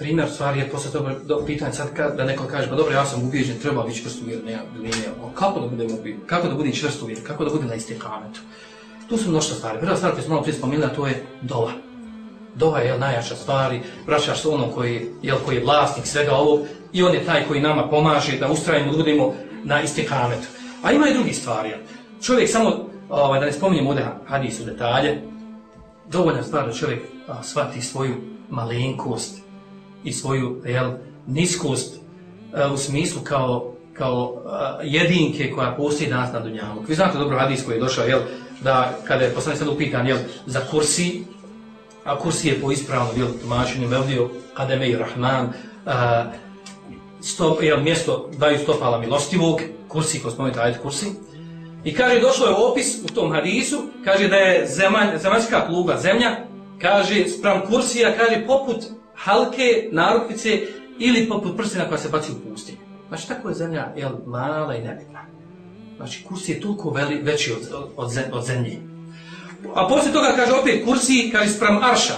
primjer stvari je posle toga do, pitanje sad ka, da neko kaže, pa dobro, ja sam ubijeđen, treba biti čvrst uvjeren, ne, ne, kako da budemo ubijeđen, kako da bude čvrst kako da bude na istikametu. Tu su mnoštvo stvari. Prva stvar koju smo malo prije spomenuli, to je dova. Dova je najjača stvari, vraćaš se onom koji, jel, koji je vlasnik svega ovog i on je taj koji nama pomaže da ustrajimo, da budemo na istikametu. A ima i drugi stvari. Čovjek samo, ovaj, da ne spominjem ovdje hadis detalje, dovoljna stvar da čovjek a, shvati svoju malenkost i svoju jel, niskost a, u smislu kao, kao a, jedinke koja postoji danas na Dunjalu. Vi znate dobro hadis koji je došao, jel, da kada je poslanik sad upitan jel, za kursi, a kursi je po ispravnom jel, tumačenju Mevlio, Kademe i Rahman, a, stop, jel, mjesto daju stopala milostivog, kursi, ko spomenuti ajed kursi, I kaže, došlo je opis u tom hadisu, kaže da je zemalj, zemaljska kluga, zemlja, kaže, sprem kursija, kaže, poput halke, narukvice ili poput prstina koja se baci u pustinju. Znači, tako je zemlja, jel, mala i nebitna. Znači, kursi je toliko veli, veći od, od, od zemlje. A poslije toga kaže opet kursi, kaže, sprem arša.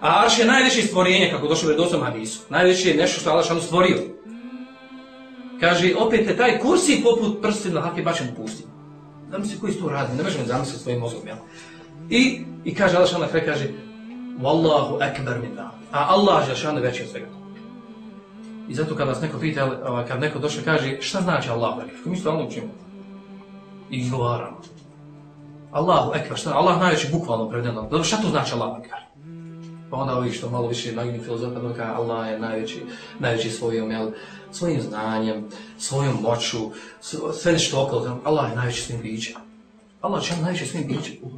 A arš je najveće stvorenje, kako došlo u redosom hadisu. Najveće je nešto što Allah šanu stvorio. Kaže, opet je taj kursi poput prstina halke bačen u pustinju zamisli koji to radi, ne možemo zamisliti svojim mozgom, jel? I, i kaže Allah kraj, kaže Wallahu akbar min da. A Allah je šana veći od svega. I zato kad vas neko pita, kad neko došle kaže šta znači Allahu kako misli ono učimo? I izgovaramo. Allahu akbar, šta? Allah najveći bukvalno prevedeno. Dobro, šta to znači Allahu akbar? Pa onda ovi što malo više naivni filozofa doka Allah je najveći, najveći svojom, jel, svojim znanjem, svojom moću, sve nešto okolo, Allah je najveći svojim bićima. Allah je najveći svojim bićima.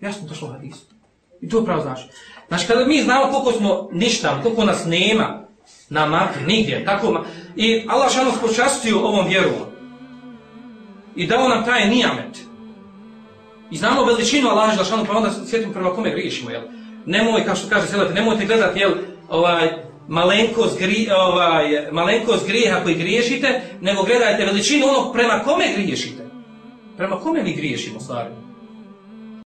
Jasno došlo u hadisu. I to pravo znači. Znači, kada mi znamo koliko smo ništa, koliko nas nema na matri, nigdje, tako, i Allah nas počastio ovom vjerom i dao nam taj nijamet. I znamo veličinu Allah je pa onda sjetimo prema kome griješimo, jel? nemoj, kao što kaže Selete, nemojte gledati, jel, ovaj, malenkost, gri, ovaj, malenkost grijeha koji griješite, nego gledajte veličinu onog prema kome griješite. Prema kome mi griješimo, stvari?